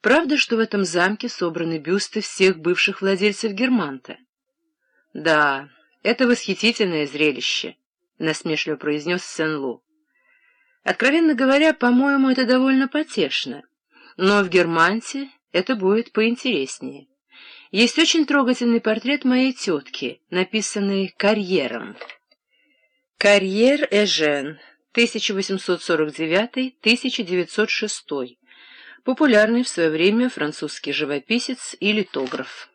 Правда, что в этом замке собраны бюсты всех бывших владельцев Германта? — Да, это восхитительное зрелище, — насмешливо произнес Сен-Лу. — Откровенно говоря, по-моему, это довольно потешно, но в Германте это будет поинтереснее. Есть очень трогательный портрет моей тетки, написанный карьером. Карьер Эжен, 1849-1906 популярный в свое время французский живописец и литограф.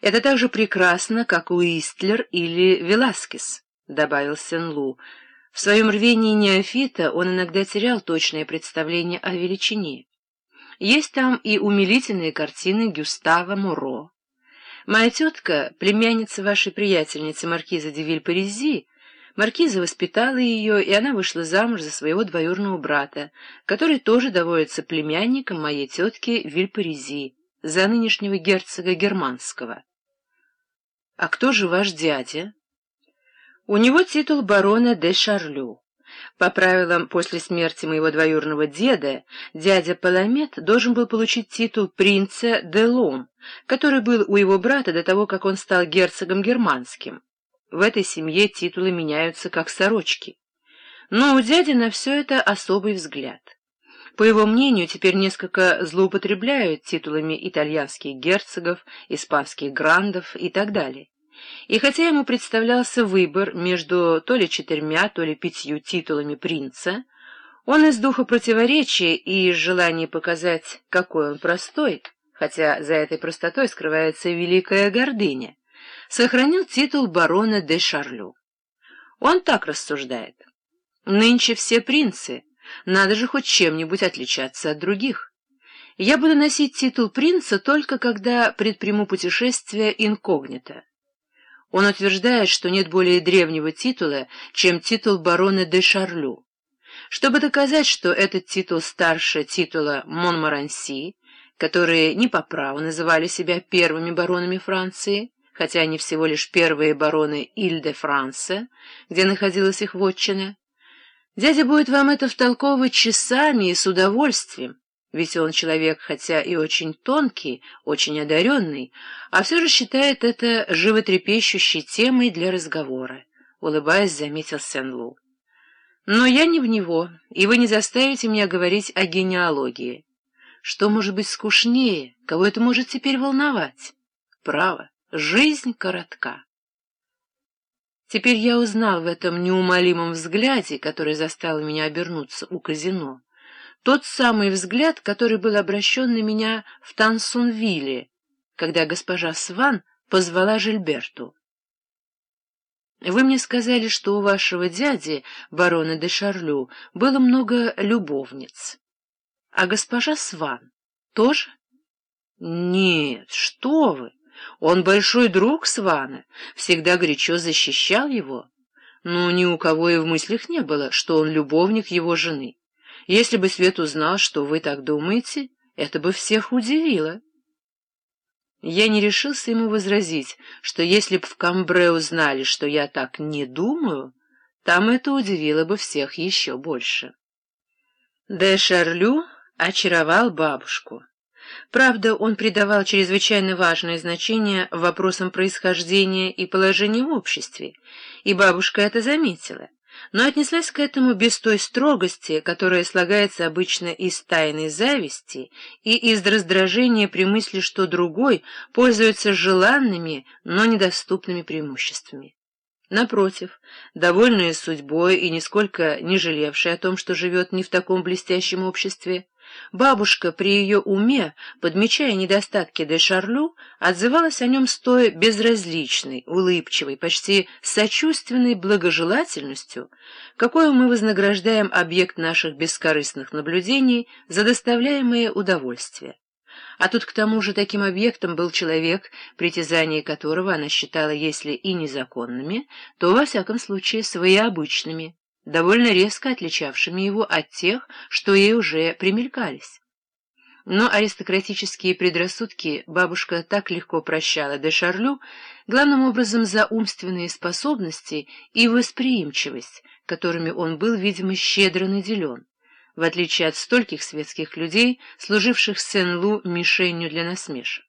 «Это так же прекрасно, как Уистлер или Веласкес», — добавил Сен-Лу. В своем рвении неофита он иногда терял точное представление о величине. Есть там и умилительные картины Гюстава Муро. Моя тетка, племянница вашей приятельницы Маркиза де Вильпарези, Маркиза воспитала ее, и она вышла замуж за своего двоюродного брата, который тоже доводится племянником моей тетки Вильпарези, за нынешнего герцога Германского. — А кто же ваш дядя? — У него титул барона де Шарлю. По правилам, после смерти моего двоюродного деда, дядя Паламет должен был получить титул принца де Лом, который был у его брата до того, как он стал герцогом германским. В этой семье титулы меняются как сорочки. Но у дяди на все это особый взгляд. По его мнению, теперь несколько злоупотребляют титулами итальянских герцогов, испанских грандов и так далее. И хотя ему представлялся выбор между то ли четырьмя, то ли пятью титулами принца, он из духа противоречия и из желания показать, какой он простой, хотя за этой простотой скрывается великая гордыня, сохранил титул барона де Шарлю. Он так рассуждает. Нынче все принцы, надо же хоть чем-нибудь отличаться от других. Я буду носить титул принца только когда предприму путешествие инкогнито. Он утверждает, что нет более древнего титула, чем титул барона де Шарлю. Чтобы доказать, что этот титул старше титула Монмаранси, которые не по праву называли себя первыми баронами Франции, хотя они всего лишь первые бароны Иль-де-Франсе, где находилась их вотчина. Дядя будет вам это втолковывать часами и с удовольствием, ведь он человек, хотя и очень тонкий, очень одаренный, а все же считает это животрепещущей темой для разговора, — улыбаясь, заметил Сен-Лу. Но я не в него, и вы не заставите меня говорить о генеалогии. Что может быть скучнее, кого это может теперь волновать? Право. Жизнь коротка. Теперь я узнал в этом неумолимом взгляде, который заставил меня обернуться у казино, тот самый взгляд, который был обращен на меня в Тансунвилле, когда госпожа Сван позвала Жильберту. Вы мне сказали, что у вашего дяди, барона де Шарлю, было много любовниц. А госпожа Сван тоже? Нет, что вы! Он большой друг Свана, всегда горячо защищал его. Но ни у кого и в мыслях не было, что он любовник его жены. Если бы Свет узнал, что вы так думаете, это бы всех удивило. Я не решился ему возразить, что если б в Камбре узнали, что я так не думаю, там это удивило бы всех еще больше. Де Шарлю очаровал бабушку. Правда, он придавал чрезвычайно важное значение вопросам происхождения и положения в обществе, и бабушка это заметила, но отнеслась к этому без той строгости, которая слагается обычно из тайной зависти и из раздражения при мысли, что другой пользуется желанными, но недоступными преимуществами. Напротив, довольная судьбой и нисколько не жалевшая о том, что живет не в таком блестящем обществе, Бабушка при ее уме, подмечая недостатки де Шарлю, отзывалась о нем с той безразличной, улыбчивой, почти сочувственной благожелательностью, какой мы вознаграждаем объект наших бескорыстных наблюдений за доставляемое удовольствие. А тут к тому же таким объектом был человек, притязания которого она считала, если и незаконными, то, во всяком случае, своеобычными довольно резко отличавшими его от тех, что ей уже примелькались. Но аристократические предрассудки бабушка так легко прощала де Шарлю, главным образом за умственные способности и восприимчивость, которыми он был, видимо, щедро наделен. в отличие от стольких светских людей, служивших Сен-Лу мишенью для насмешек.